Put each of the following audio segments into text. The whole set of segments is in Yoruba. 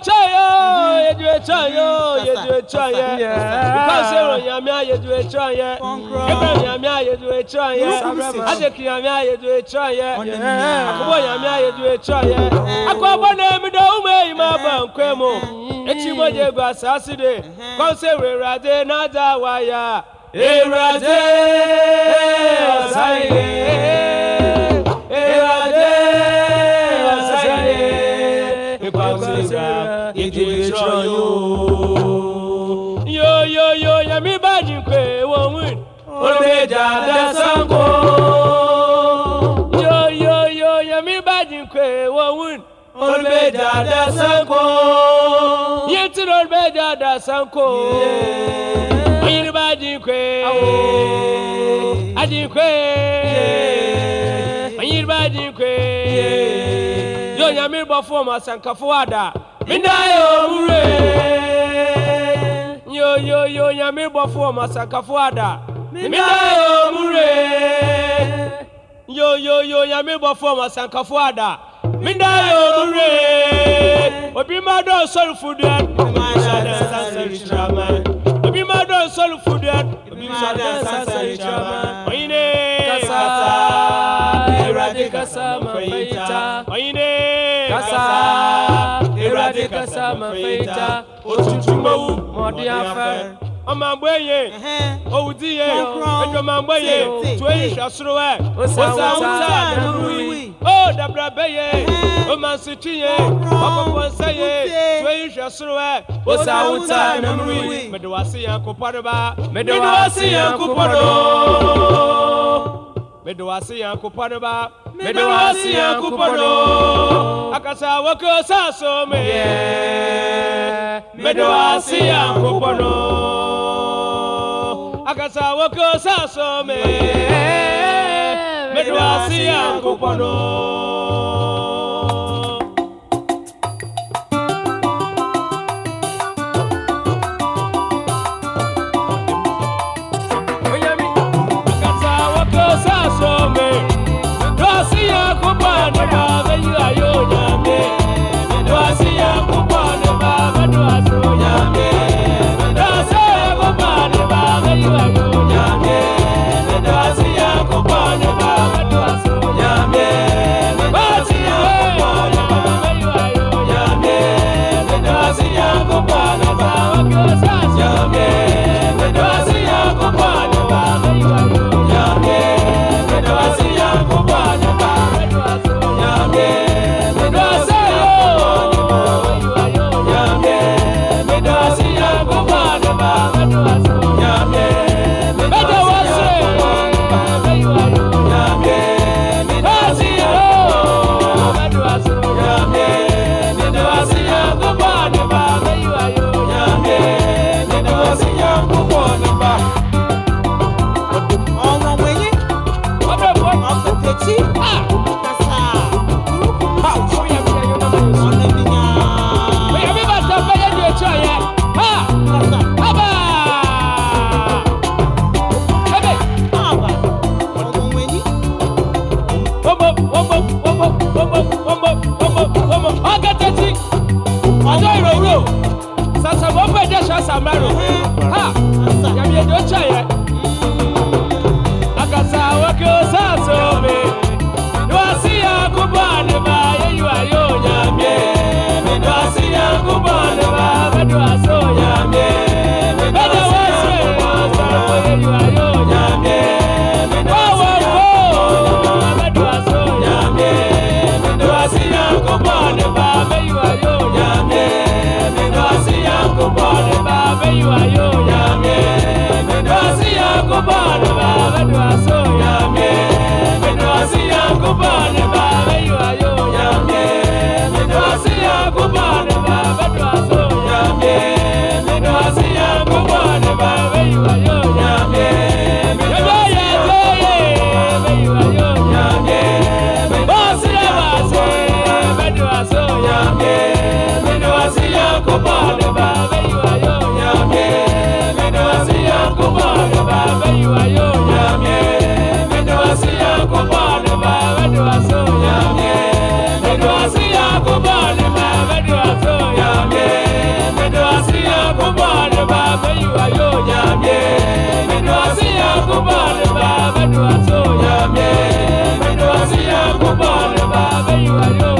echaye mhm. yedu echaye mhm. yedu echaye kase ronyamia yedu echaye ebe nyamia yedu echaye ajeki nyamia yedu akubo yedu na emido ume ima ba nkwemo mm-hmm. echi gba saside kose mm-hmm. rerade waya erade Jada Sanko. Yo yo yo yo mi bajin kwe wawun. Olbe Jada Sanko. Yetin olbe Jada Sanko. Oyin bajin a Ajin kwe. Oyin bajin kwe. Yo nyami bofo ma sankafo ada. Mindayo mure. Yo yo yo nyami bofo ma sankafo ada minda omure yo yo yo nyame bɔfoɔ ma sankafoɔ ada minda omure obi ma dɔ sɔre fuduan sɔre sansɛre kyerɛma obi ma dɔ sɔre fuduan sɔre sansɛre kyerɛma ɔyine kasa ewurade kasa ma fɛyita ɔyine kasa ewurade kasa ma fɛyita otutu mɔwu mɔden afɛ ọmọ agbó yẹ owudí yẹ ẹjọmọ agbó yẹ tuwe ìṣàsúrò ẹ ọsà awúsà nínúwì ó dàbíra bẹ yẹ ọmọ asìtì yẹ ọpọpọ nsẹ yẹ ẹ ọsà awúsà nínúwì mẹdẹwàsí yẹn kó pọdọ bá mẹdẹwàsí yẹn kó pọdọ. Medewasi yankupa no ba, medewasi yankupa no. Akasa wako saso me, medewasi yankupa no kasawoko sasome eh, medwasi yangu pono again. asa maro ha yamie do cha ye Medua so ya me, medua si ya kupone ba, medua yo.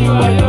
yeah.